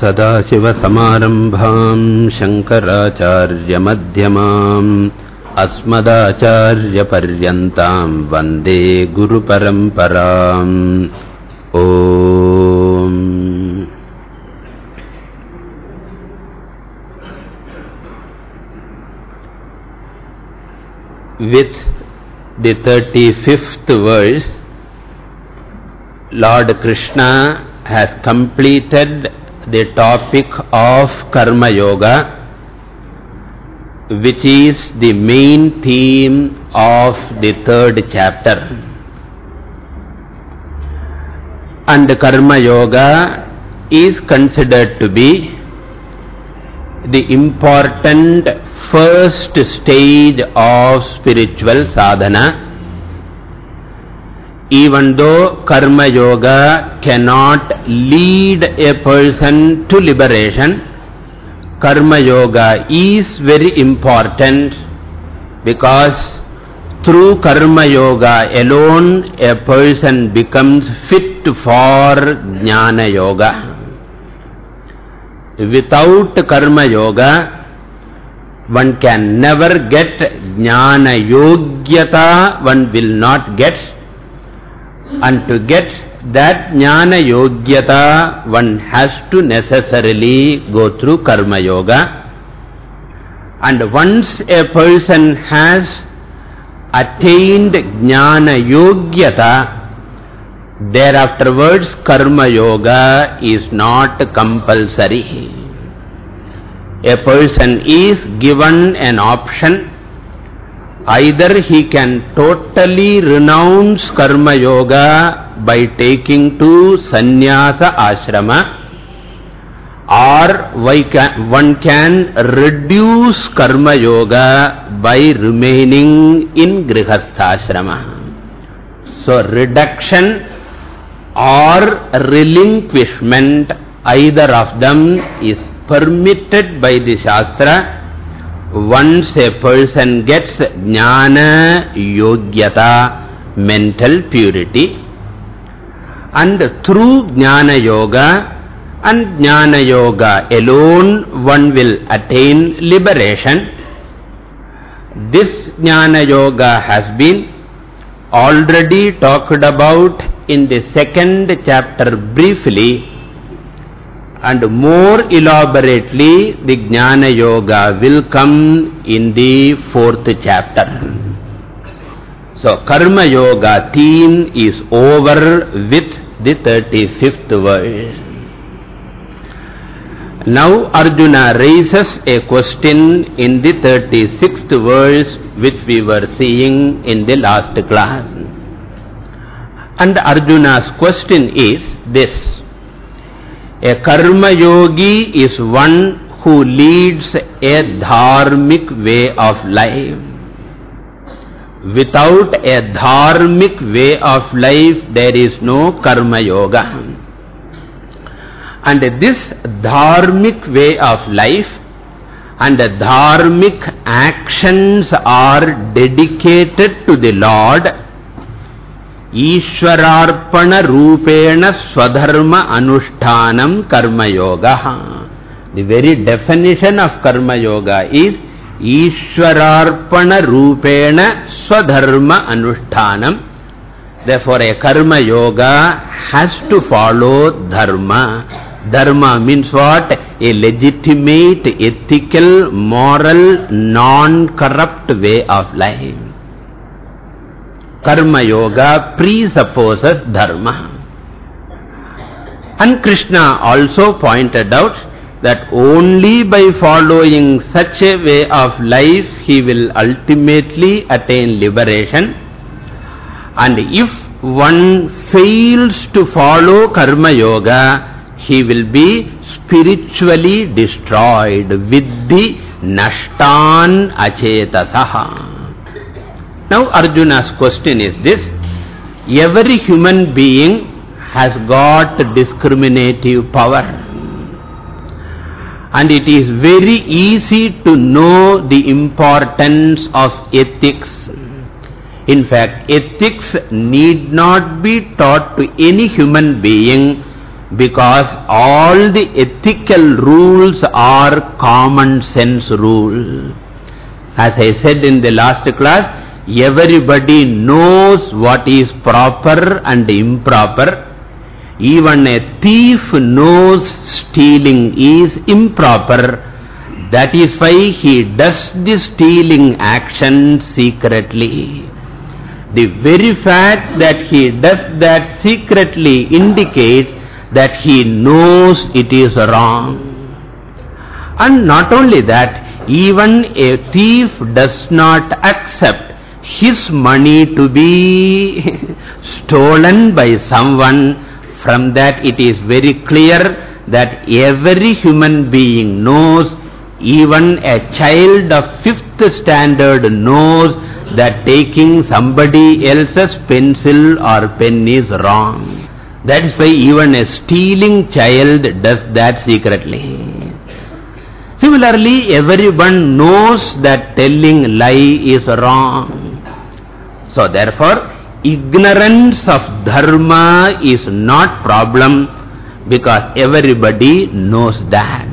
सदाशिवसमारम्भाम् शङ्कराचार्यमध्यमाम् अस्मदाचार्यपर्यन्ताम् वन्दे गुरुपरम्पराम् With the 35th verse, Lord Krishna has completed the topic of Karma Yoga, which is the main theme of the third chapter. And Karma Yoga is considered to be the important first stage of spiritual sadhana even though karma yoga cannot lead a person to liberation, karma yoga is very important because through karma yoga alone a person becomes fit for jnana yoga. Without karma yoga, one can never get jnana yogyata, one will not get and to get that jnana yogyata, one has to necessarily go through karma yoga. And once a person has attained jnana yogyata, thereafterwards karma yoga is not compulsory. A person is given an option Either he can totally renounce karma yoga by taking to sannyasa ashrama or one can reduce karma yoga by remaining in grihastha. So reduction or relinquishment either of them is permitted by the Shastra once a person gets jnana yogyata, mental purity, and through jnana yoga and jnana yoga alone one will attain liberation. This jnana yoga has been already talked about in the second chapter briefly and more elaborately the Jnana Yoga will come in the fourth chapter. So Karma Yoga theme is over with the 35th verse. Now Arjuna raises a question in the 36th verse which we were seeing in the last class. And Arjuna's question is this. A karma yogi is one who leads a dharmic way of life. Without a dharmic way of life, there is no karma yoga. And this dharmic way of life and dharmic actions are dedicated to the Lord ईश्वरार्पण रूपेण स्वधर्म अनुष्ठानम karmayoga the very definition of karmayoga is ईश्वरार्पण रूपेण स्वधर्म अनुष्ठानम therefore a karmayoga has to follow dharma Dharma means what? A legitimate, ethical, moral, non-corrupt way of life. Karma Yoga presupposes Dharma. And Krishna also pointed out that only by following such a way of life he will ultimately attain liberation. And if one fails to follow Karma Yoga, he will be spiritually destroyed with the Nashtan Achetasaha. Now Arjuna's question is this. Every human being has got discriminative power. And it is very easy to know the importance of ethics. In fact, ethics need not be taught to any human being because all the ethical rules are common sense rules. As I said in the last class, everybody knows what is proper and improper. Even a thief knows stealing is improper. That is why he does the stealing action secretly. The very fact that he does that secretly indicates that he knows it is wrong. And not only that, even a thief does not accept his money to be stolen by someone. From that it is very clear that every human being knows, even a child of fifth standard knows that taking somebody else's pencil or pen is wrong. That is why even a stealing child does that secretly. Similarly, everyone knows that telling lie is wrong. So therefore, ignorance of dharma is not problem because everybody knows that.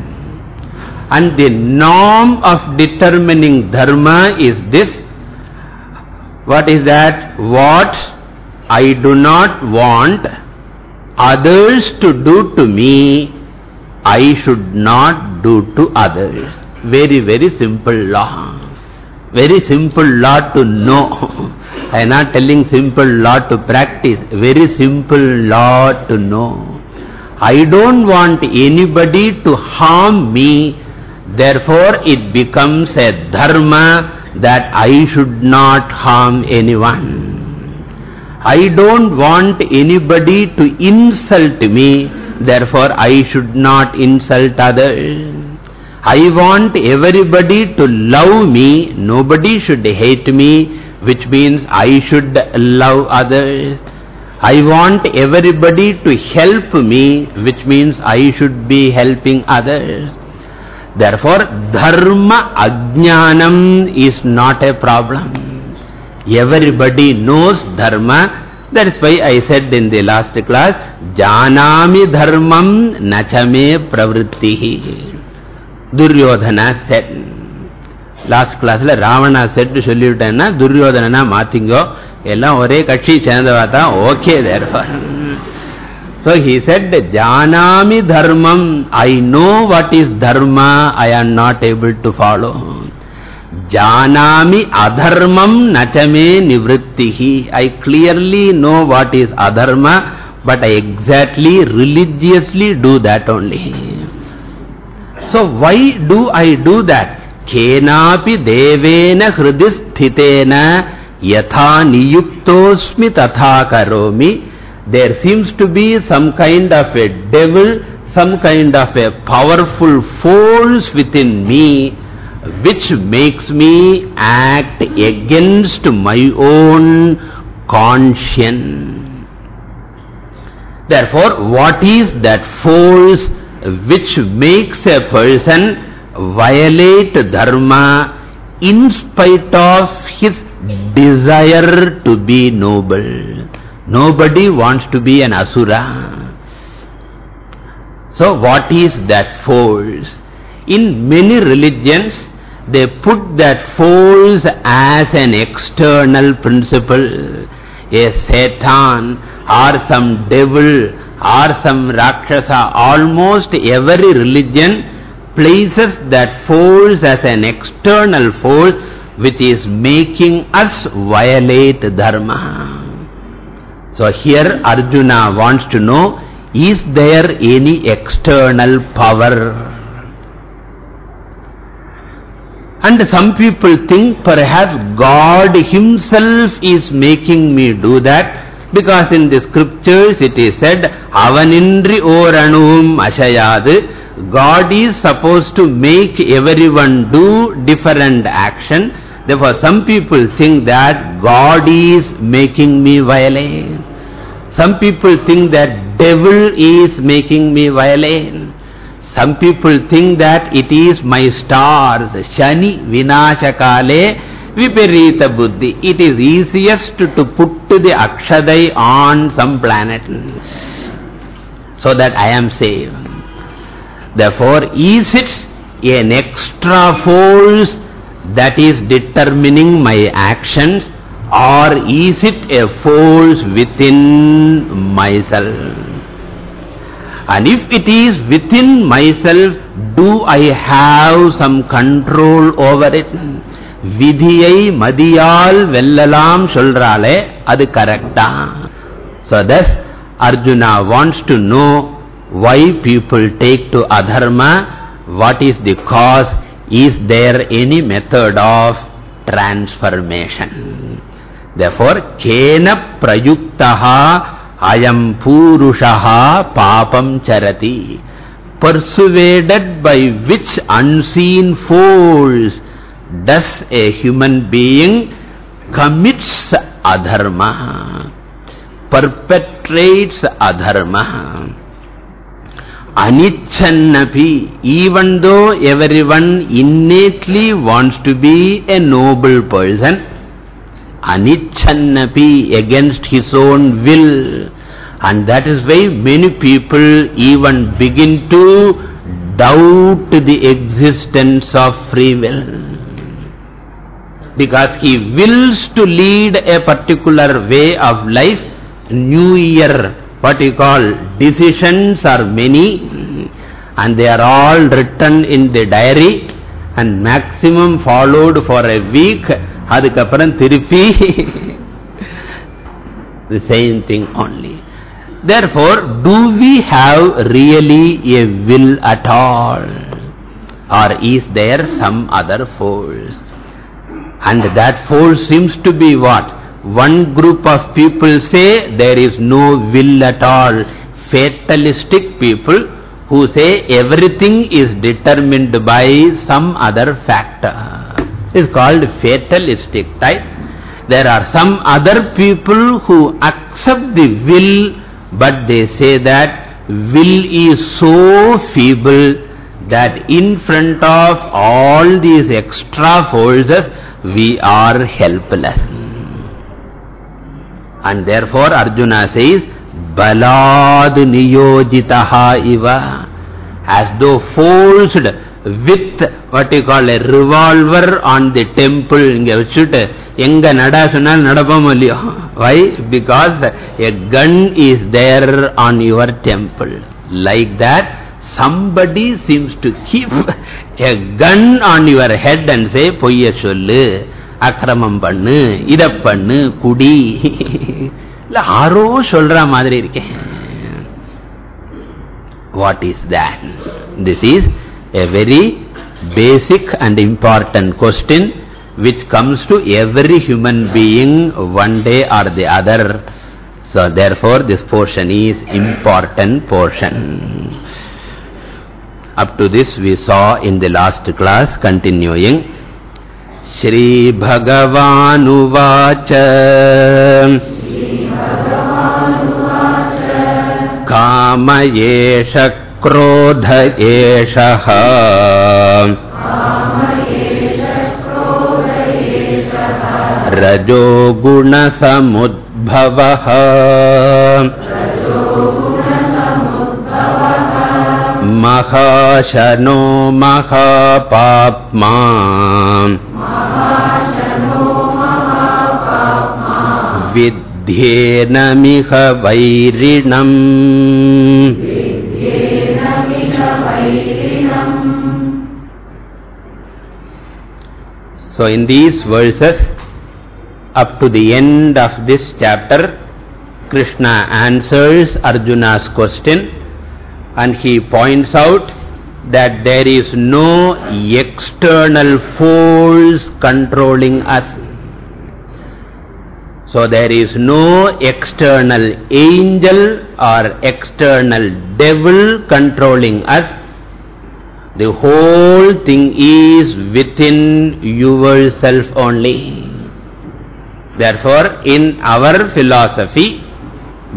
And the norm of determining dharma is this. What is that? What I do not want others to do to me, I should not do to others. Very, very simple law. Very simple law to know. I am not telling simple law to practice. Very simple law to know. I don't want anybody to harm me. Therefore, it becomes a dharma that I should not harm anyone. I don't want anybody to insult me, therefore I should not insult others. I want everybody to love me, nobody should hate me, which means I should love others. I want everybody to help me, which means I should be helping others. Therefore, dharma ajnanam is not a problem. Everybody knows dharma. That is why I said in the last class, Janami dharmam nachame pravrittihi. Duryodhana said. Last class la Ravana said to சொல்லிவிட்டேன்னா Duryodhana மாத்திங்கோ எல்லாம் ஒரே கட்சி சேர்ந்தவா தான் okay therefore. So he said, Janami dharmam, I know what is dharma, I am not able to follow. Janami adharmam nachame nivrittihi. I clearly know what is adharma, but I exactly religiously do that only. So why do I do that? Kenapi devena hridisthitena yatha niyuktosmi tatha karomi. There seems to be some kind of a devil, some kind of a powerful force within me which makes me act against my own conscience. Therefore, what is that force which makes a person violate dharma in spite of his desire to be noble? Nobody wants to be an asura. So what is that force? In many religions, they put that force as an external principle. A Satan or some devil or some Rakshasa, almost every religion places that force as an external force which is making us violate dharma. So here Arjuna wants to know, is there any external power And some people think perhaps God himself is making me do that because in the scriptures it is said, Avanindri oranum ashayad. God is supposed to make everyone do different action. Therefore some people think that God is making me violate. Some people think that devil is making me violate. Some people think that it is my stars. Shani Vinashakale Viparita buddhi. It is easiest to, put the akshadai on some planet so that I am saved. Therefore, is it an extra force that is determining my actions or is it a force within myself? And if it is within myself, do I have some control over it? விதியை மதியால் வெல்லலாம் சொல்றாளே அது கரெக்டா so thus arjuna wants to know why people take to adharma what is the cause is there any method of transformation therefore kena prayuktaha ayam purushaha papam charati persuaded by which unseen force does a human being commits adharma, perpetrates adharma. Anichannapi, even though everyone innately wants to be a noble person, anichannapi against his own will. And that is why many people even begin to doubt the existence of free will because he wills to lead a particular way of life, new year, what you call decisions are many and they are all written in the diary and maximum followed for a week, அதுக்கப்புறம் திருப்பி the same thing only. Therefore, do we have really a will at all? Or is there some other force? And that force seems to be what? One group of people say there is no will at all. Fatalistic people who say everything is determined by some other factor. It is called fatalistic type. There are some other people who accept the will but they say that will is so feeble that in front of all these extra forces we are helpless. And therefore Arjuna says, Balad niyojitaha iva, as though forced with what you call a revolver on the temple. இங்க வச்சுட்டு எங்க நட சொன்னால் நடப்போம் இல்லையோ why because a gun is there on your temple like that somebody seems to keep a gun on your head and say, Poyya sollu, akramam pannu, pannu, kudi. Aro solra madri irke. What is that? This is a very basic and important question which comes to every human being one day or the other. So therefore this portion is important portion. Up to this we saw in the last class continuing. Shri Bhagavanuvacha. Kama yesha krodha yeshaha Rajo महाशनो महापाप्मा विध्येनमिह वैरिणम् So in these verses, up to the end of this chapter, Krishna answers Arjuna's question and he points out that there is no external force controlling us. So there is no external angel or external devil controlling us. The whole thing is within yourself only. Therefore, in our philosophy,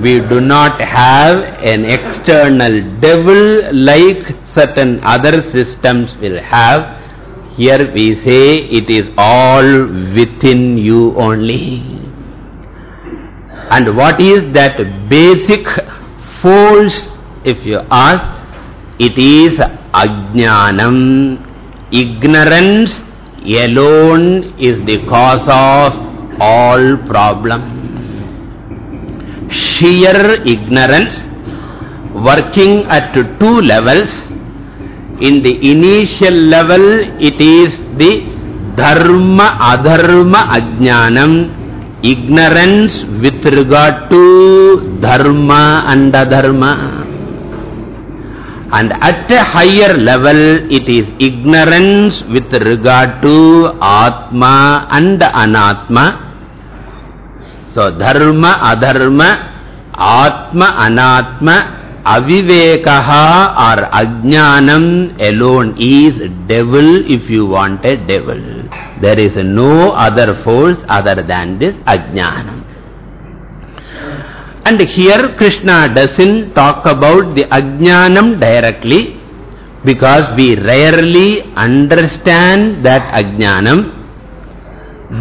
we do not have an external devil like certain other systems will have. Here we say it is all within you only. And what is that basic force, if you ask, it is ajnanam. Ignorance alone is the cause of all problem. Sheer ignorance working at two levels. In the initial level, it is the dharma, adharma, ajnanam, ignorance with regard to dharma and adharma. And at a higher level, it is ignorance with regard to Atma and Anatma. So, dharma, adharma, Atma, Anatma, Avivekaha or Ajnanam alone is devil if you want a devil. There is no other force other than this Ajnanam. And here Krishna doesn't talk about the Ajnanam directly because we rarely understand that Ajnanam.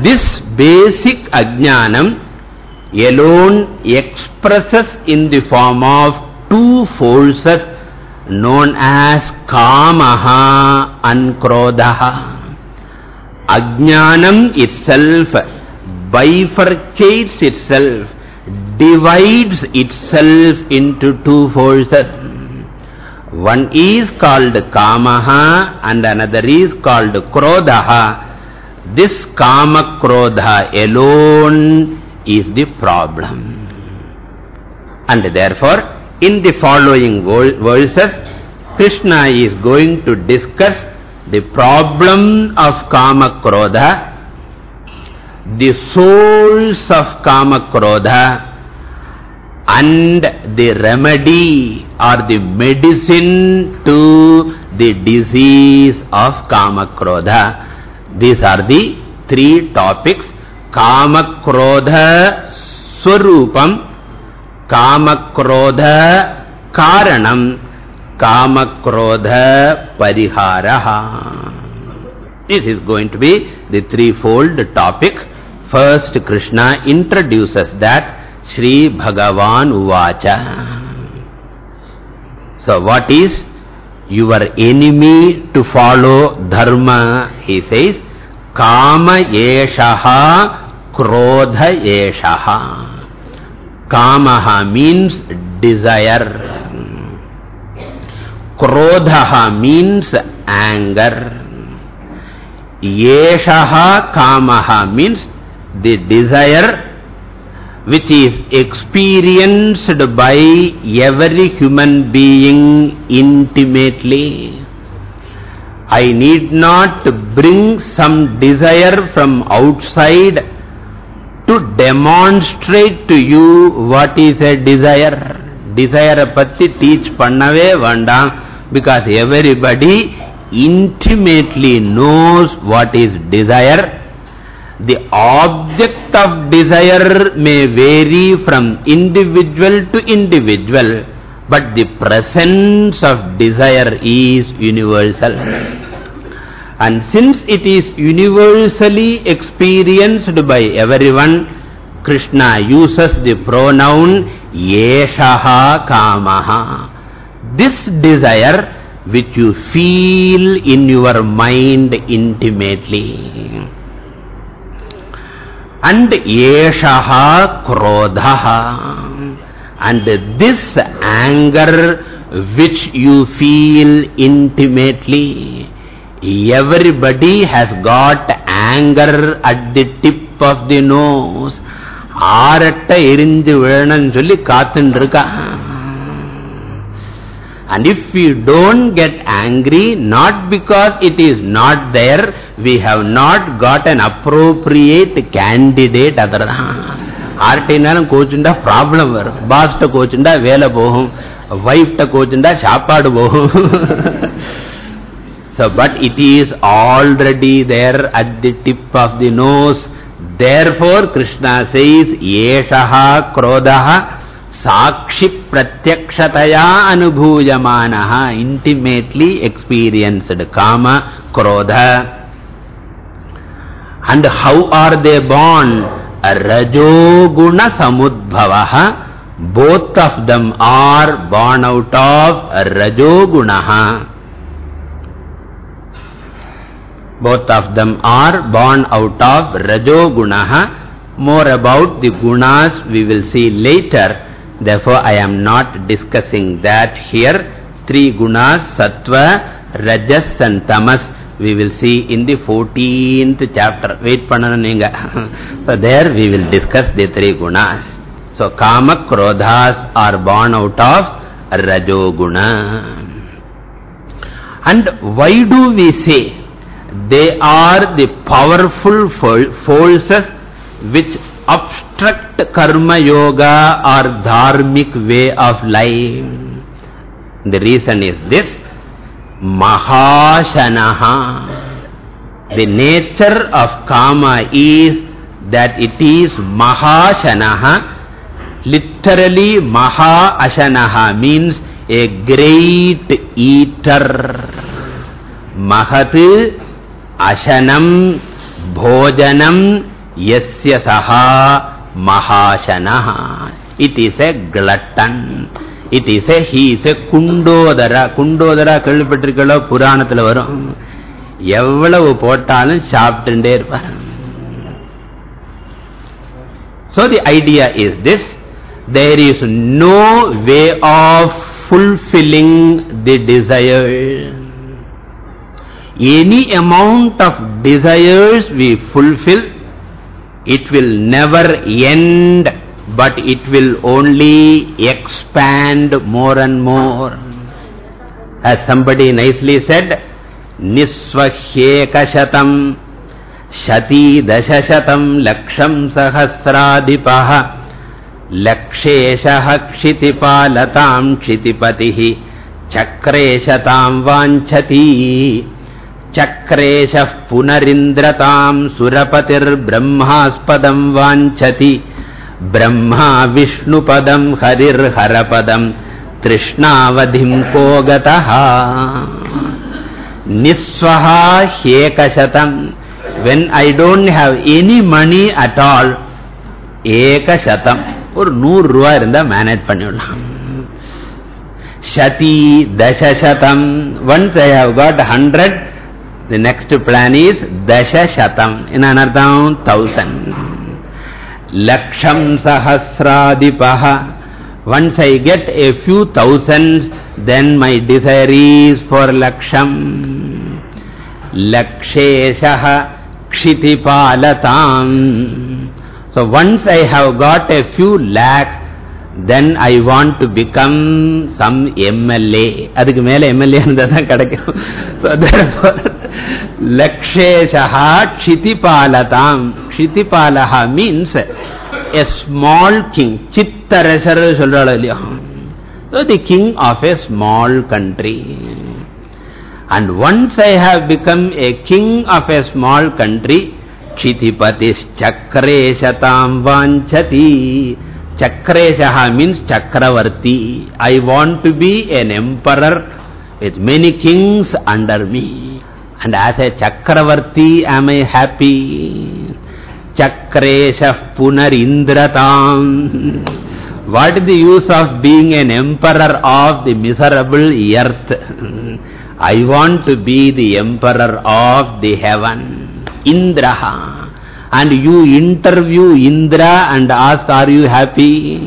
This basic Ajnanam alone expresses in the form of two forces known as Kamaha and Krodhaha. Ajnanam itself bifurcates itself, divides itself into two forces. One is called Kamaha and another is called Krodhaha. This Kama Krodha alone is the problem. And therefore, in the following verses, Krishna is going to discuss the problem of Kama Krodha, the souls of Kama Krodha, and the remedy or the medicine to the disease of Kama Krodha. These are the three topics. कामक्रोध स्वरूपम। कामक्रोध कारणम। कामक्रोध परिहारः। This is going to be the threefold topic first Krishna introduces that Shri Bhagavan उवाच so what is your enemy to follow dharma he says काम Krodha yeshaha. Kamaha means desire. Krodhaha means anger. Yeshaha kamaha means the desire which is experienced by every human being intimately. I need not bring some desire from outside to demonstrate to you what is a desire. Desire patti teach pannave vandam because everybody intimately knows what is desire. The object of desire may vary from individual to individual, but the presence of desire is universal. And since it is universally experienced by everyone, Krishna uses the pronoun Yeshaha Kamaha. This desire which you feel in your mind intimately. And Yeshaha Krodhaha. And this anger which you feel intimately. Everybody has got anger at the tip of the nose. ஆரட்ட எரிஞ்சு விழணும்னு சொல்லி காத்துன்னு இருக்கா And if we don't get angry, not because it is not there, we have not got an appropriate candidate other than. ஆர்டினாலும் கோச்சுண்டா problem வரும் பாஸ்ட கோச்சுண்டா வேலை போகும் வைஃப்ட கோச்சுண்டா சாப்பாடு போகும் So, but it is already there at the tip of the nose. Therefore, Krishna says, Yeshaha Krodaha Sakshi Pratyakshataya Anubhujamanaha intimately experienced Kama, Krodha. And how are they born? Rajoguna samudbhavaha. Both of them are born out of Rajogunaha. Both of them are born out of Rajogunaha. More about the gunas we will see later. Therefore, I am not discussing that here. Three gunas, sattva, rajas and tamas we will see in the 14th chapter. Wait panana So there we will discuss the three gunas. So kama krodhas are born out of rajoguna. And why do we say they are the powerful forces which obstruct karma yoga or dharmic way of life? The reason is this Mahashanaha. The nature of karma is that it is Mahashanaha. Literally Maha means a great eater. Mahat அசனம் போஜனம் எஸ்ய சகா மகாசனா. It is a glutton it is a he a Kundodara. Kundodara கேள்விப்பட்டிருக்கோ புராணத்துல வரும். எவ்வளவு போட்டாலும் சாப்பிட்டுட்டே இருப்பார். So the idea is this there is no way of fulfilling the desire. Any amount of desires we fulfill, it will never end but it will only expand more and more. As somebody nicely said, Nisvahyekashatam Shati Dashashatam Laksham Sahasradipaha Laksheshaha Kshitipalatam Kshitipatihi Chakreshatam Vanchati Chakreshah Punarindratam Surapatir Brahmaspadam Vanchati Brahma विष्णुपदम् हरिर्हरपदम् तृष्णावधिम् को गतः निःस्वहा ह्येकशतम् when I don't have any money at all ஏகசதம் ஒரு நூறு ரூபாய் இருந்தா manage பண்ணிவிடலாம் Shati Dashasatam. Once I have got hundred, the next plan is Dashasatam. In another thousand. Laksham Sahasradipaha. Once I get a few thousands, then my desire is for Laksham. Laksheshaha Kshitipalatam. So once I have got a few lakhs, then I want to become some MLA. அதுக்கு மேல MLA இருந்தாதான் கிடைக்கும். So therefore, Laksheshaha Kshitipalatam. Kshitipalaha means a small king. Chittarasar Sulalaliya. So the king of a small country. And once I have become a king of a small country, Kshitipatis shatam vanchati. Chakreshaha means Chakravarti. I want to be an emperor with many kings under me. And as a Chakravarti, am I happy? Chakresha Punarindratam. What is the use of being an emperor of the miserable earth? I want to be the emperor of the heaven. Indraha and you interview Indra and ask, are you happy?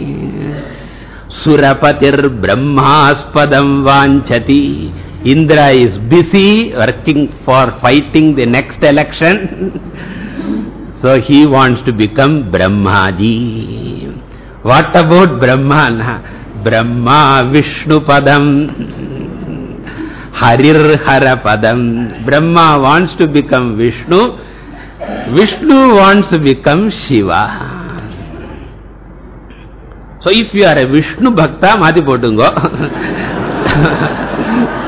Surapatir Brahmaspadam Vanchati. Indra is busy working for fighting the next election. so he wants to become Brahmaji. What about Brahmana? Brahma Vishnu Padam. Harir Harapadam. Brahma wants to become Vishnu. Vishnu wants to become Shiva. So if you are a Vishnu Bhakta, Mati Potungo.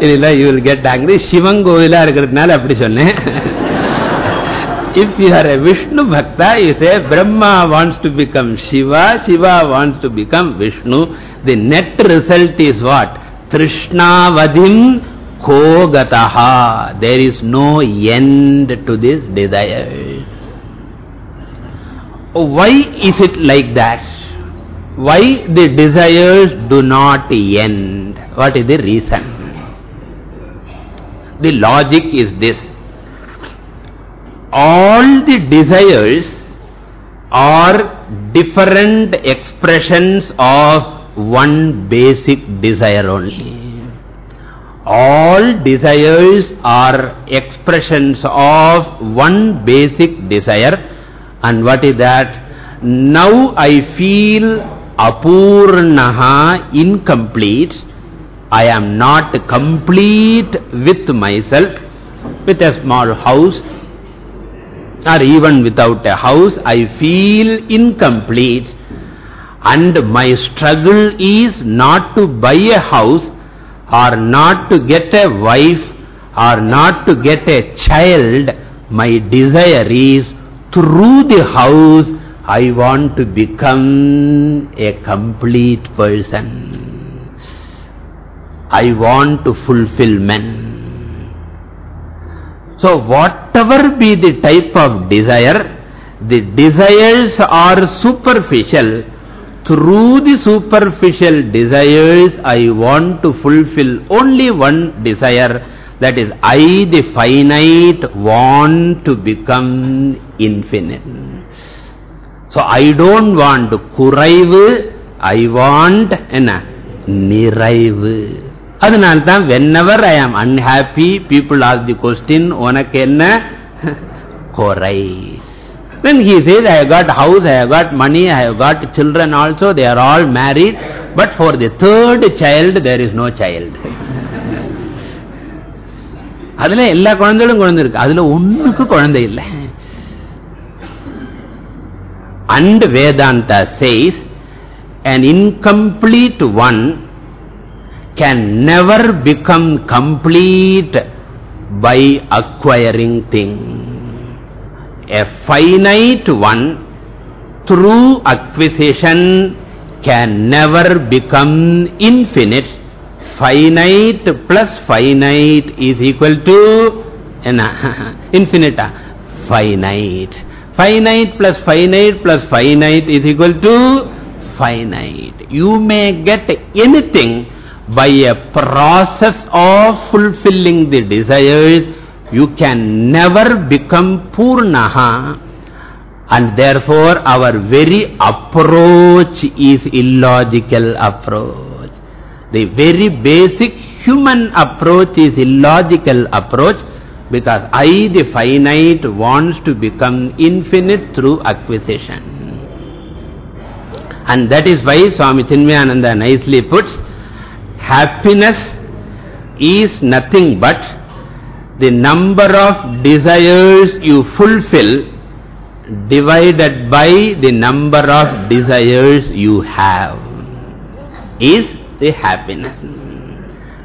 you will get angry. Shivan Govila இருக்கிறதுனால அப்படி சொன்னேன் If you are a Vishnu Bhakta, you say Brahma wants to become Shiva, Shiva wants to become Vishnu. The net result is what? Trishna Vadim kogataha. There is no end to this desire. Why is it like that? Why the desires do not end? What is the reason? The logic is this. All the desires are different expressions of one basic desire only. All desires are expressions of one basic desire. And what is that? Now I feel apurnaha, incomplete. I am not complete with myself, with a small house, or even without a house, I feel incomplete. And my struggle is not to buy a house, or not to get a wife, or not to get a child. My desire is, through the house, I want to become a complete person. I want to fulfill men. So whatever be the type of desire, the desires are superficial. Through the superficial desires, I want to fulfill only one desire. That is, I, the finite, want to become infinite. So I don't want kuraivu, I want enna, niraivu. அதனால்தான் whenever I am unhappy people ask the question உனக்கு என்ன குறை When he says, I have got house, I have got money, I have got children also, they are all married, but for the third child, there is no child. அதில் எல்லா குழந்தைகளும் குழந்தை இருக்கு அதில் ஒன்றுக்கு குழந்தை இல்லை and Vedanta says an incomplete one can never become complete by acquiring thing. A finite one through acquisition can never become infinite. Finite plus finite is equal to eh, infinite. Finite. Finite plus finite plus finite is equal to finite. You may get anything by a process of fulfilling the desires, you can never become Purnaha. And therefore, our very approach is illogical approach. The very basic human approach is illogical approach because I, the finite, wants to become infinite through acquisition. And that is why Swami Chinmayananda nicely puts, happiness is nothing but the number of desires you fulfill divided by the number of desires you have is the happiness.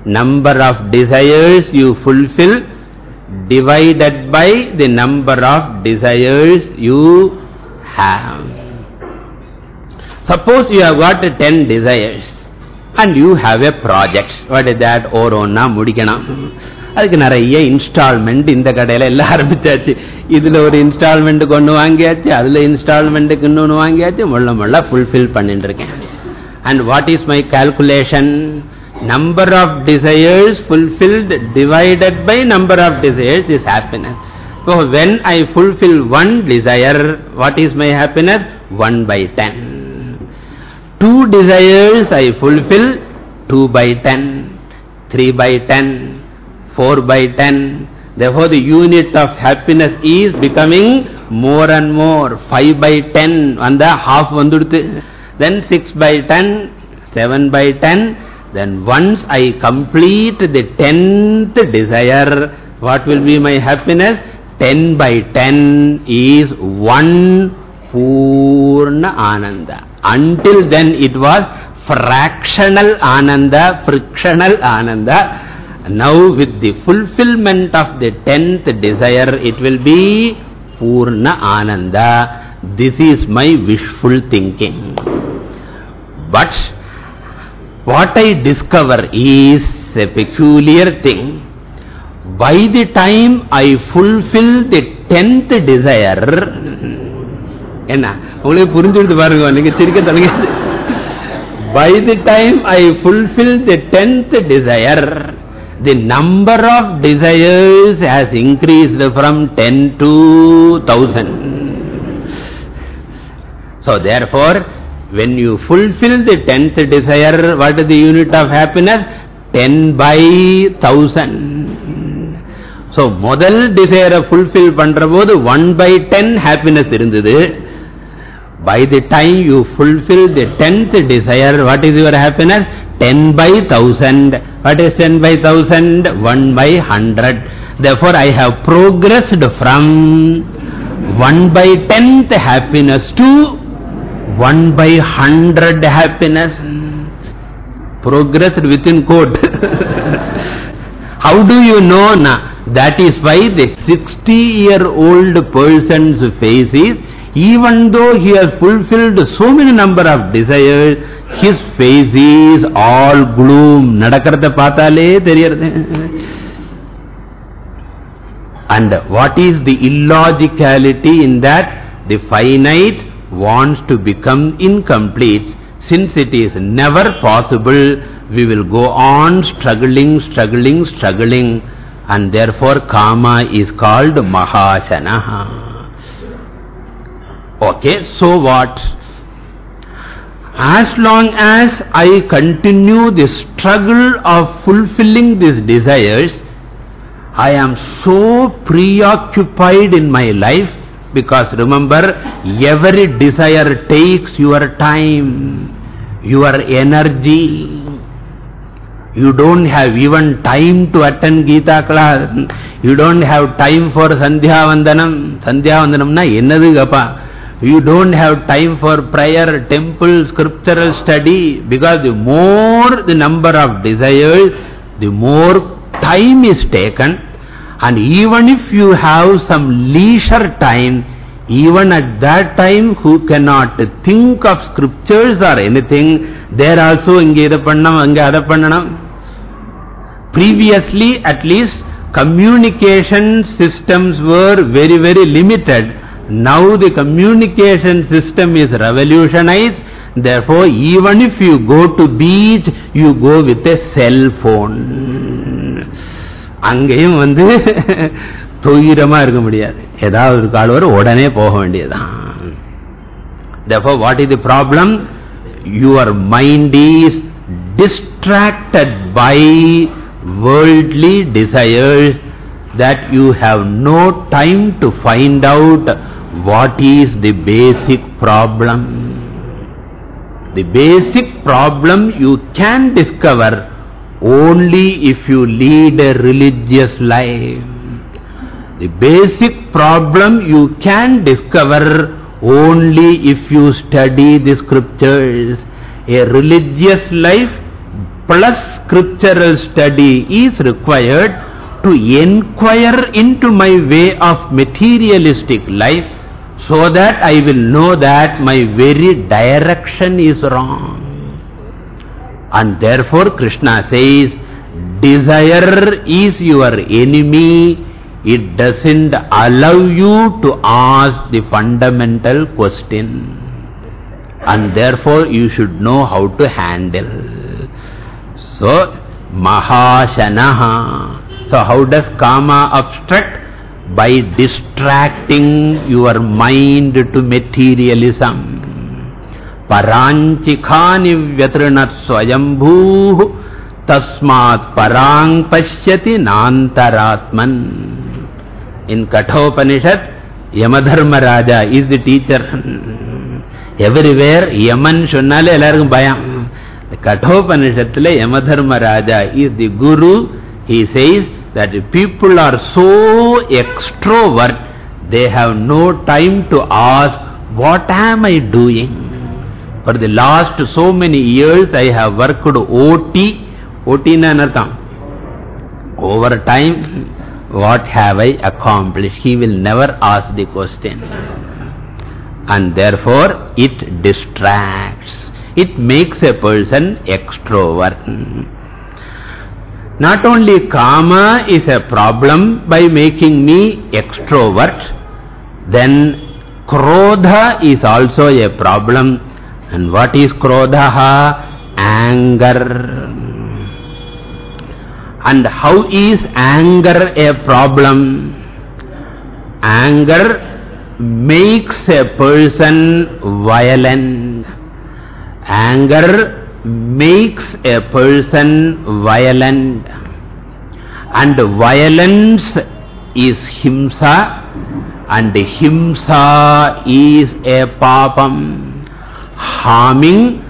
Number of desires you fulfill divided by the number of desires you have. Suppose you have got 10 desires. And you you a a project what is ஓர் ஓரோன்னா முடிக்கணும் அதுக்கு நிறைய instalment இந்த கடையில எல்லாம் ஆரம்பிச்சாச்சு இதுல ஒரு இன்ஸ்டால்மெண்ட்டுக்கு ஒன்று வாங்கியாச்சு அதுல இன்ஸ்டால்மெண்ட்டுக்கு இன்னொன்று வாங்கியாச்சு முள்ள முள்ள ஃபுல்ஃபில் பண்ணிட்டு இருக்கேன் and what is my calculation number of desires fulfilled divided by number of desires is happiness So when I fulfill one desire, what is my happiness? 1 by 10. Two desires I fulfill, 2 by ten, three by ten, four by 10. Therefore the unit of happiness is becoming more and more. 5 by 10, and the half vanduduthu. Then 6 by ten, seven by 10. Then once I complete the 10th desire, what will be my happiness? 10 by 10 is 1 Purna Ananda. Until then it was fractional Ananda, frictional Ananda. Now with the fulfillment of the tenth desire, it will be Purna Ananda. This is my wishful thinking. But what I discover is a peculiar thing. By the time I fulfill the tenth desire, என்ன உங்களுக்கு புரிஞ்சுடுது பாருங்க நீங்க சிரிக்க தொடங்க by the time I fulfil the tenth desire the number of desires has increased from ten to thousand So therefore, when you fulfill the tenth desire, what is the unit of happiness? Ten by thousand. So, முதல் desire fulfill பண்ற போது one by ten happiness இருந்தது By the time you fulfill the tenth desire, what is your happiness? 10 by 1000. What is 10 by 1000? 1 by 100. Therefore, I have progressed from 1 by 10th happiness to 1 by 100 happiness. Progressed within code. How do you know? Na? That is why the 60-year-old person's face is, even though he has fulfilled so many number of desires, his face is all gloom. Nadakarata patale theriyarthe. And what is the illogicality in that? The finite wants to become incomplete. Since it is never possible, we will go on struggling, struggling, struggling. And therefore, karma is called mahashanaha. Okay, so what? As long as I continue the struggle of fulfilling these desires, I am so preoccupied in my life because remember, every desire takes your time, your energy. You don't have even time to attend Gita class. You don't have time for Sandhya Vandanam. Sandhya Vandanam na ennadu gappa. You don't have time for prayer, temple, scriptural study because the more the number of desires, the more time is taken and even if you have some leisure time, even at that time who cannot think of scriptures or anything, there also inge idha pannam, ange. Previously at least communication systems were very very limited. Now the communication system is revolutionized. Therefore, even if you go to beach, you go with a cell phone. அங்கேயும் வந்து துயரமா இருக்க முடியாது ஏதாவது ஒரு கால் வரும் உடனே போக வேண்டியதுதான் therefore what is the problem your mind is distracted by worldly desires that you have no time to find out what is the basic problem the basic problem you can discover only if you lead a religious life. The basic problem you can discover only if you study the scriptures. A religious life plus scriptural study is required to inquire into my way of materialistic life so that I will know that my very direction is wrong. And therefore Krishna says, desire is your enemy. It doesn't allow you to ask the fundamental question. And therefore you should know how to handle. So, Mahashanaha. So how does Kama obstruct? by distracting your mind to materialism. Paranchikhani vyatrinat swayambhu tasmat parang pasyati nantaratman. In Kathopanishad, Yamadharma Raja is the teacher. Everywhere, Yaman shunnale elarkum bayam. Kathopanishadle Yamadharma Raja is the guru. He says, that people are so extrovert, they have no time to ask, what am I doing? For the last so many years, I have worked OT. OT na anartham. Over time, what have I accomplished? He will never ask the question. And therefore, it distracts. It makes a person extrovert. Not only kama is a problem by making me extrovert, then krodha is also a problem. And what is krodha? Anger. And how is anger a problem? Anger makes a person violent. Anger makes a person violent. And violence is himsa. And himsa is a papam. Harming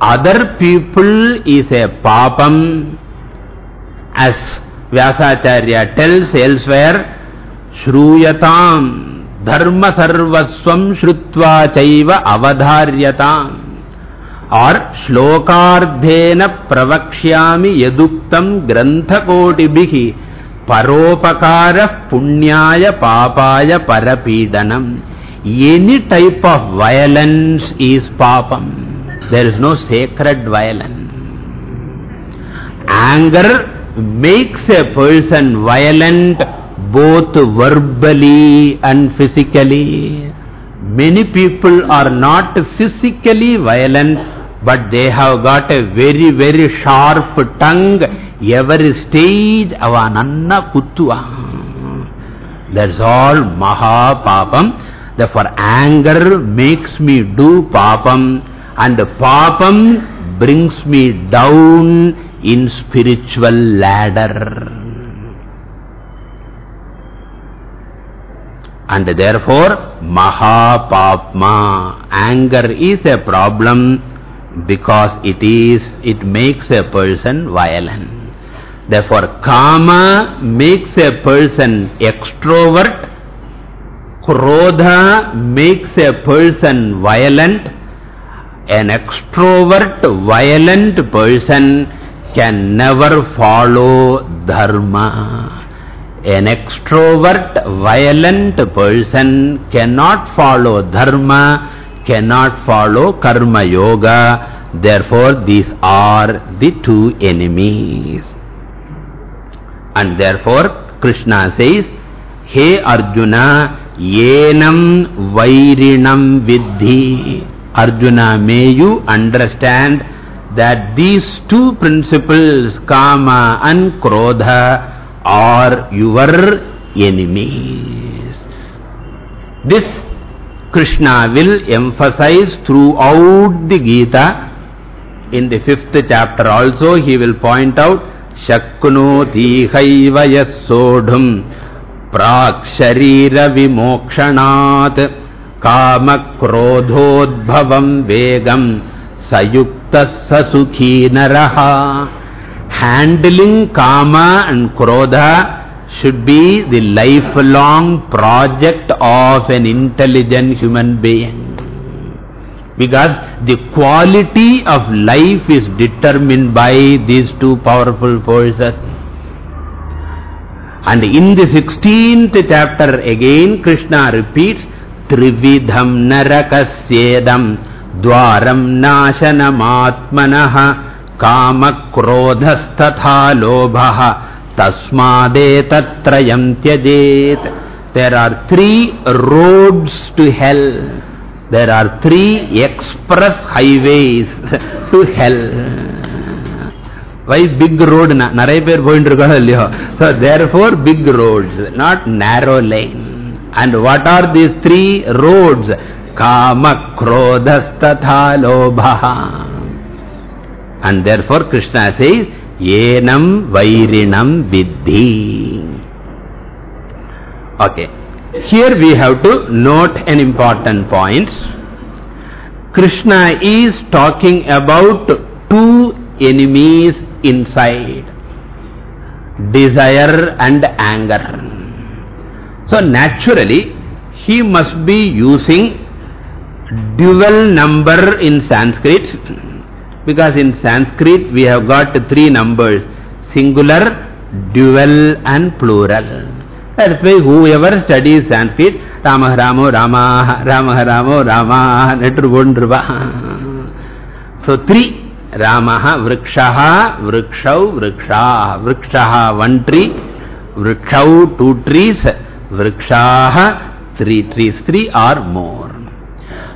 other people is a papam. As Vyasacharya tells elsewhere, Shruyatam dharma sarvasvam shrutva chaiva avadharyatam और श्लोकार्धेन प्रवक्ष्यामि यदुक्तम ग्रंथकोटिभिः परोपकार पुण्याय पापाय परपीडनम् any type of violence is papam there is no sacred violence anger makes a person violent both verbally and physically many people are not physically violent but they have got a very, very sharp tongue. Every stage, avananna kuttua. Ah. That's all maha papam. Therefore, anger makes me do papam, and papam brings me down in spiritual ladder. And therefore, Mahapapma, anger is a problem because it is, it makes a person violent. Therefore, Kama makes a person extrovert, Krodha makes a person violent, an extrovert, violent person can never follow Dharma. An extrovert, violent person cannot follow dharma, cannot follow karma yoga. Therefore, these are the two enemies. And therefore, Krishna says, Hey Arjuna, yenam vairinam vidhi. Arjuna, may you understand that these two principles, kama and krodha, are your enemies. This Krishna throughout the Gita. In the fifth chapter also he will point out Shaknoti haiva yassodhum prak sharira vimokshanat kama krodhodbhavam vegam sayukta sasukhi naraha handling kama and krodha should be the lifelong project of an intelligent human being. Because the quality of life is determined by these two powerful forces. And in the 16th chapter again Krishna repeats Trividham narakasyedam dwaram nashanam कामक्रोधस्तथा लोभः tasmadetattrayam tyajet there are three roads to hell there are three express highways to hell why big road நிறைய பேர் போயிட்டு இருக்காங்க இல்லையோ so therefore big roads not narrow lane and what are these three roads kama krodhastatha lobha and therefore krishna says Yenam Vairinam Vidhi. Okay. Here we have to note an important point. Krishna is talking about two enemies inside. Desire and anger. So naturally, he must be using dual number in Sanskrit because in Sanskrit we have got three numbers, singular, dual and plural. That's why whoever studies Sanskrit, Ramah Ramo Rama, Ramah Ramo Rama, Netrubundruva. So three, Ramaha vrikshaha vrikshau vriksha. Vrikshaha one tree, vrikshau two trees, vrikshaha three trees, three or more.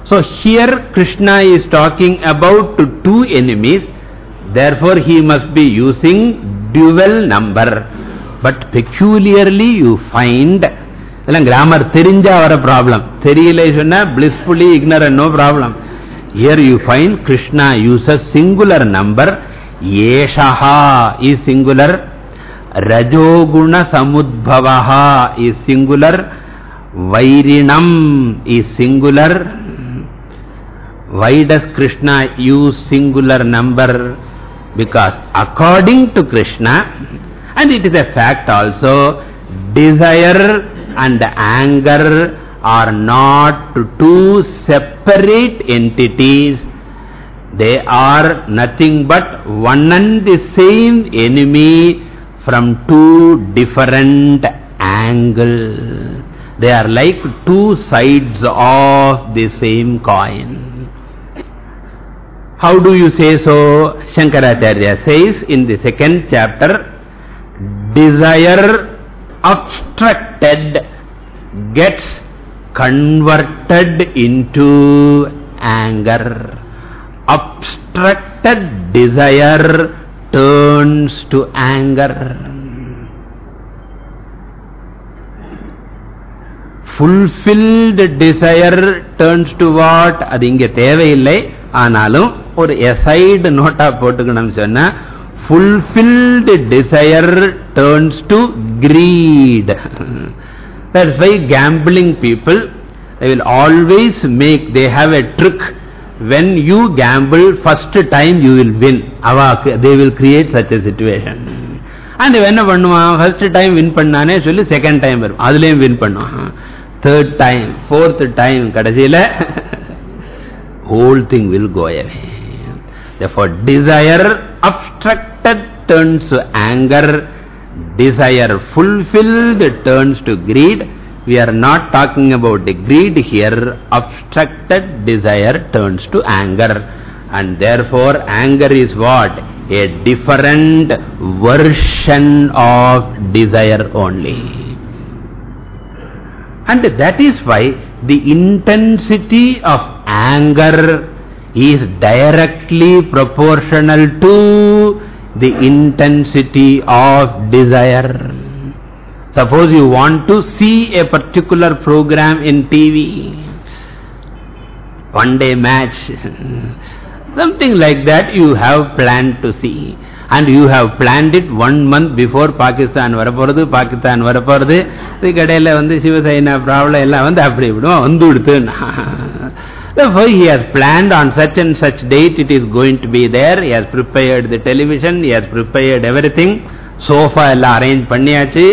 So here Krishna is talking about two enemies. Therefore he must be using dual number. But peculiarly you find இதெல்லாம் grammar தெரிஞ்சா வர problem தெரியல சொன்னா blissfully ignorant no problem here you find krishna uses singular number yeshaha is singular rajoguna samudbhavaha is singular vairinam is singular why does krishna use singular number because according to krishna and it is a fact also desire and anger are not two separate entities. They are nothing but one and the same enemy from two different angles. They are like two sides of the same coin. How do you say so? Shankaracharya says in the second chapter, desire obstructed gets converted into anger. Obstructed desire turns to anger. Fulfilled desire turns to what? அது இங்க தேவையில்லை ஆனாலும் ஒரு எசைடு NOTA போட்டுக்கணும் சொன்னா fulfilled desire turns to greed. That's why gambling people, they will always make, they have a trick. When you gamble, first time you will win. They will create such a situation. And என்ன பண்ணுவான் first time win பண்ணானே சொல்லி second time வரும் அதுலயும் win பண்ணுவான் third time, fourth time, kadasila, whole thing will go away. Therefore, desire obstructed turns to anger, desire fulfilled turns to greed. We are not talking about the greed here. Obstructed desire turns to anger. And therefore, anger is what? A different version of desire only. And that is why the intensity of anger is directly proportional to the intensity of desire. Suppose you want to see a particular program in TV, one day match, something like that you have planned to see And you have planned it one month before Pakistan வரப்போறது Pakistan வரப்போறது இது கடையில் வந்து சிவசைனா problem எல்லாம் வந்து அப்படி விடுவோம் வந்து விடுத்துன்னா Therefore, he has planned on such and such date it is going to be there. He has prepared the television, he has prepared everything. Sofa ella arrange பண்ணியாச்சு.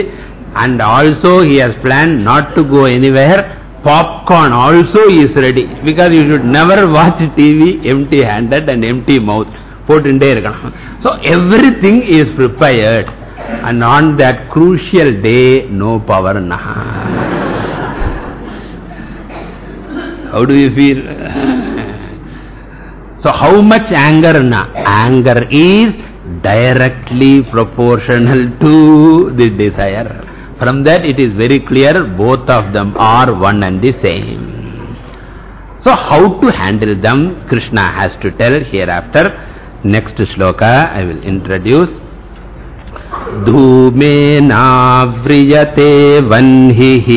And also he has planned not to go anywhere. Popcorn also is ready. Because you should never watch TV empty-handed and empty mouth. போட்டுண்டே இருக்கணும். So everything is prepared. And on that crucial day, no power. Nah. How do you feel? so how much anger? Na? Anger is directly proportional to the desire. From that it is very clear both of them are one and the same. So how to handle them Krishna has to tell hereafter. Next shloka I will introduce. धूमेनाव्रियते वह्निः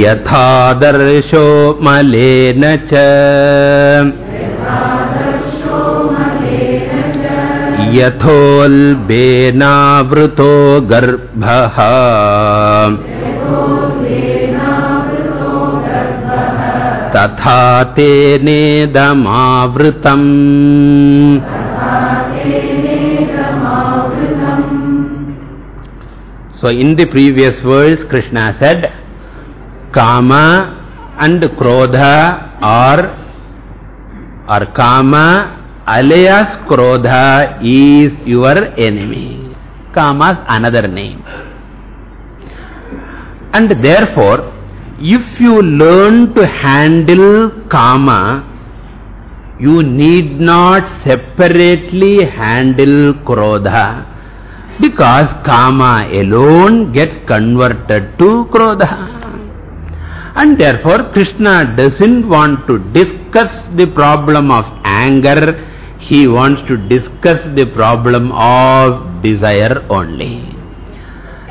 यथादर्शो मलेन च यथोल्बेनावृतो गर्भः तथा तेनेदमावृतम् So in the previous verse Krishna said kama and krodha or, or kama alias krodha is your enemy. Kama's another name. And therefore, if you learn to handle kama, you need not separately handle krodha. Because kama alone gets converted to krodha. And therefore Krishna doesn't want to discuss the problem of anger. He wants to discuss the problem of desire only.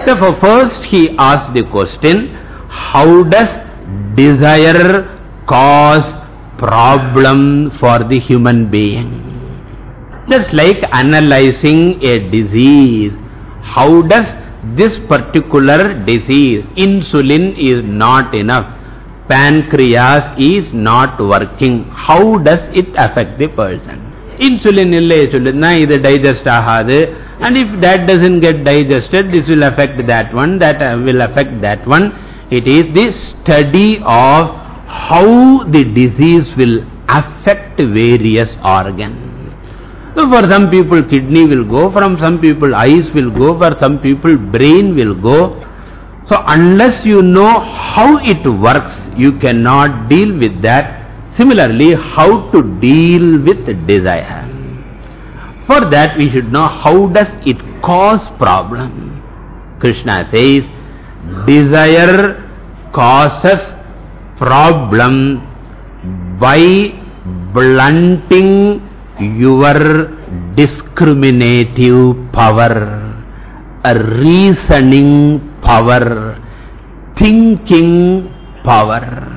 Therefore first he asks the question, how does desire cause problem for the human being. Just like analyzing a disease. How does this particular disease, insulin is not enough, pancreas is not working. How does it affect the person? Insulin illai solludna, idu digest ahadu. And if that doesn't get digested, this will affect that one, that uh, will affect that one it is the study of how the disease will affect various organs. So for some people kidney will go, from some people eyes will go, for some people brain will go. So unless you know how it works, you cannot deal with that. Similarly, how to deal with desire. For that we should know how does it cause problem. Krishna says, desire causes problem by blunting your discriminative power, a reasoning power, thinking power.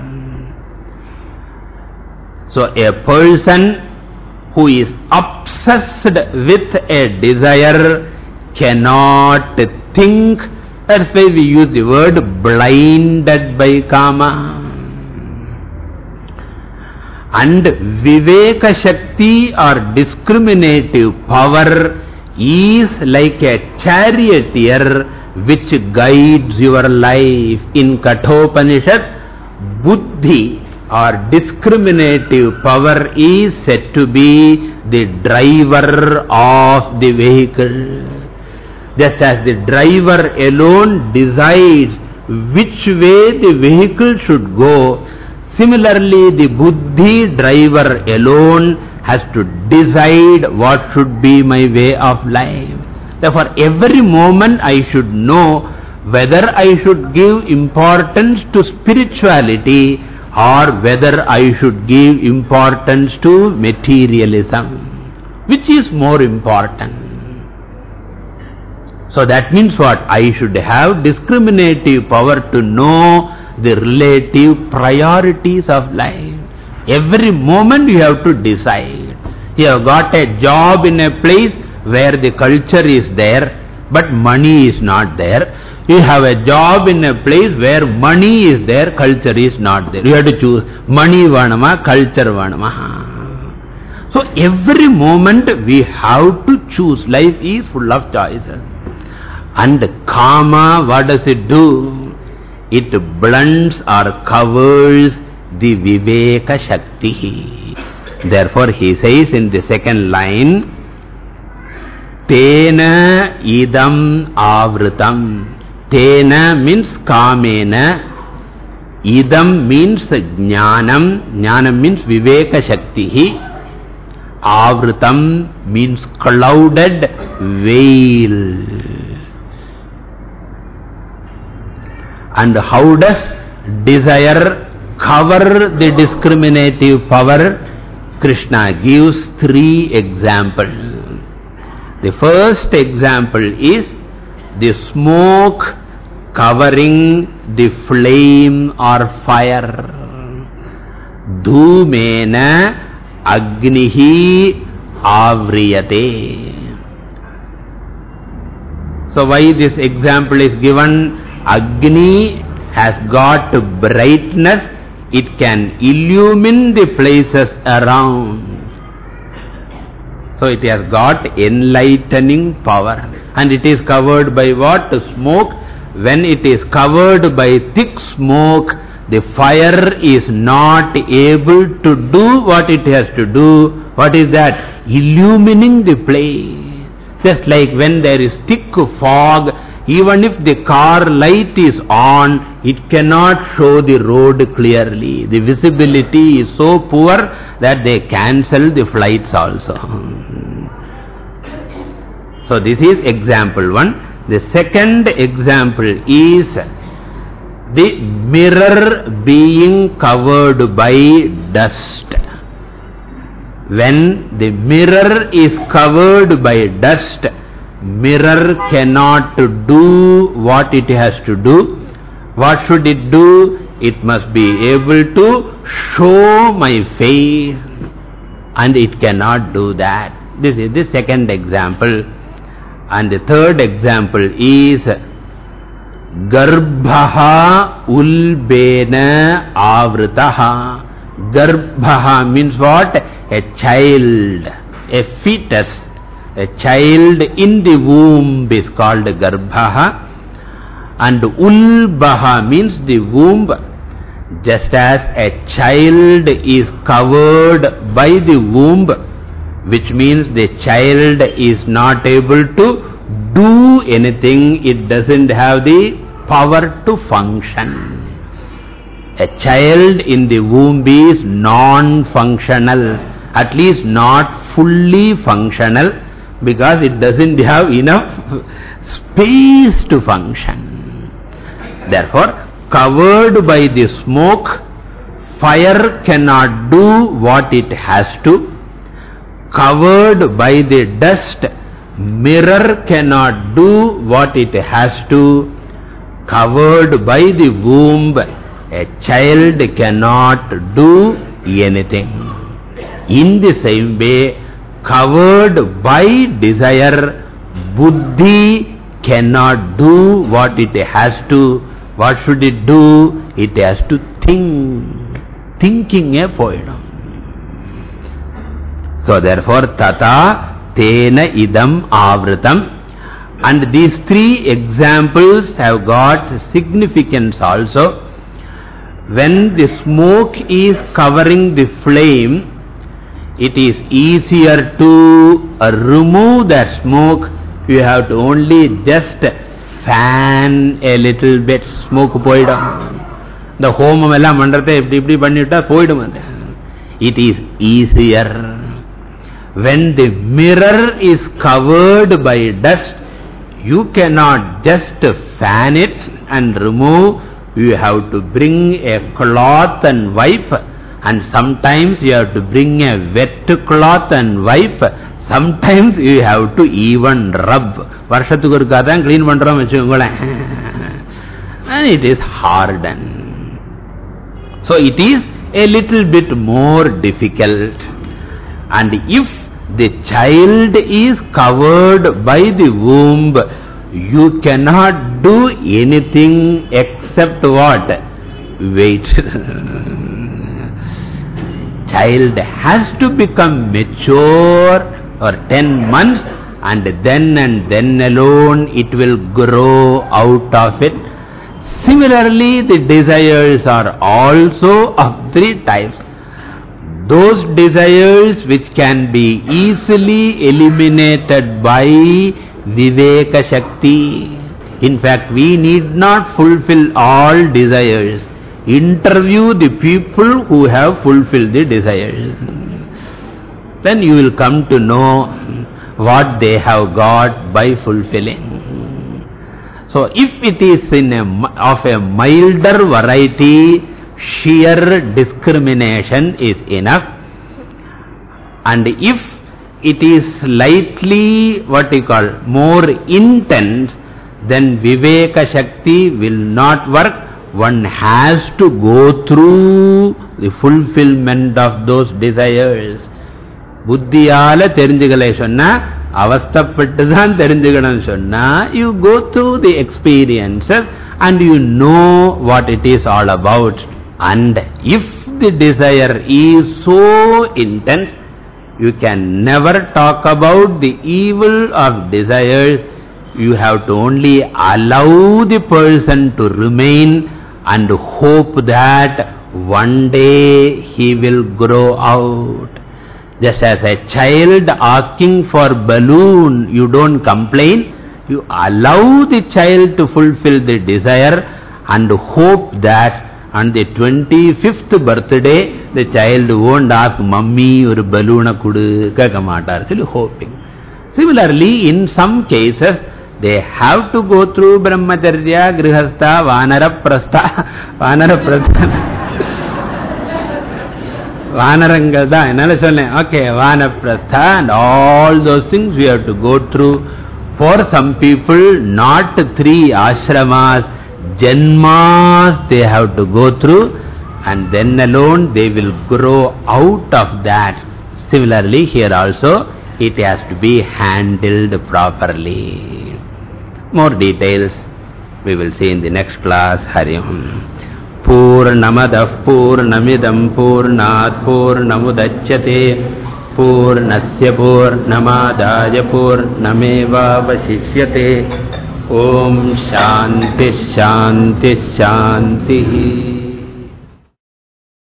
So a person who is obsessed with a desire cannot think that's why we use the word blinded by kama. And Viveka Shakti or discriminative power is like a charioteer which guides your life. In Kathopanishad, Buddhi or discriminative power is said to be the driver of the vehicle. Just as the driver alone decides which way the vehicle should go, similarly the buddhi driver alone has to decide what should be my way of life. Therefore, every moment I should know whether I should give importance to spirituality or whether I should give importance to materialism. Which is more important? So that means what? I should have discriminative power to know the relative priorities of life. Every moment you have to decide. You have got a job in a place where the culture is there, but money is not there. You have a job in a place where money is there, culture is not there. You have to choose money vanama, culture vanama. So every moment we have to choose. Life is full of choices. And karma, what does it do? It blunts or covers the viveka shakti. Therefore he says in the second line, Tena idam avritam. Tena means kamena. Idam means jnanam. Jnanam means viveka shakti. Avritam means clouded veil. And how does desire cover the discriminative power? Krishna gives three examples. The first example is the smoke covering the flame or fire. Dhumena agnihi avriyate. So why this example is given? Agni has got brightness, it can illumine the places around. So it has got enlightening power. And it is covered by what? Smoke. When it is covered by thick smoke, the fire is not able to do what it has to do. What is that? Illumining the place. Just like when there is thick fog, even if the car light is on, it cannot show the road clearly. The visibility is so poor that they cancel the flights also. so this is example one. The second example is the mirror being covered by dust. When the mirror is covered by dust, mirror cannot do what it has to do. What should it do? It must be able to show my face and it cannot do that. This is the second example. And the third example is Garbhaha ulbena avritaha. Garbhaha means what? A child, a fetus a child in the womb is called Garbhaha. And Ulbaha means the womb. Just as a child is covered by the womb, which means the child is not able to do anything, it doesn't have the power to function. A child in the womb is non-functional, at least not fully functional because it doesn't have enough space to function. Therefore, covered by the smoke, fire cannot do what it has to. Covered by the dust, mirror cannot do what it has to. Covered by the womb, a child cannot do anything. In the same way, covered by desire, buddhi cannot do what it has to. What should it do? It has to think. Thinking a poem. So therefore, tata tena idam avritam. And these three examples have got significance also. When the smoke is covering the flame, it is easier to uh, remove that smoke. You have to only just fan a little bit. Smoke போயிடும் இந்த ஹோமம் எல்லாம் பண்றதை இப்படி இப்படி பண்ணிவிட்டா போயிடும் அது it is easier when the mirror is covered by dust you cannot just fan it and remove you have to bring a cloth and wipe and sometimes you have to bring a wet cloth and wipe. Sometimes you have to even rub. Varshathukku irukkaathaan clean pandurom vechukungala. And it is harden. So it is a little bit more difficult. And if the child is covered by the womb, you cannot do anything except what? Wait. child has to become mature or 10 months and then and then alone it will grow out of it. Similarly, the desires are also of three types. Those desires which can be easily eliminated by Viveka Shakti. In fact, we need not fulfill all desires interview the people who have fulfilled the desires. Then you will come to know what they have got by fulfilling. So if it is in a, of a milder variety, sheer discrimination is enough. And if it is slightly, what you call, more intense, then Viveka Shakti will not work one has to go through the fulfillment of those desires. புத்தியால தெரிஞ்சுகளை சொன்னா அவஸ்தப்பட்டு தான் தெரிஞ்சுக்கணும் சொன்னா you go through the experiences and you know what it is all about and if the desire is so intense you can never talk about the evil of desires you have to only allow the person to remain and hope that one day he will grow out. Just as a child asking for balloon, you don't complain. You allow the child to fulfill the desire and hope that on the 25th birthday, the child won't ask, Mummy, or balloon kudu, kakamatar. Still hoping. Similarly, in some cases, they have to go through Brahmacharya, Grihastha, Vanaraprastha. Vanaraprastha. Vanarangal da, enala. Okay, Vanaprastha and all those things we have to go through. For some people, not three ashramas, janmas they have to go through and then alone they will grow out of that. Similarly, here also it has to be handled properly. more details we will see in the next class Hari Om पूर्णमदः पूर्णमिदम् पूर्णात् पूर्णमुदच्यते पूर्णस्य पूर्णमादाय पूर्णमेवावशिष्यते ॐ शान्तिः शान्तिः शान्तिः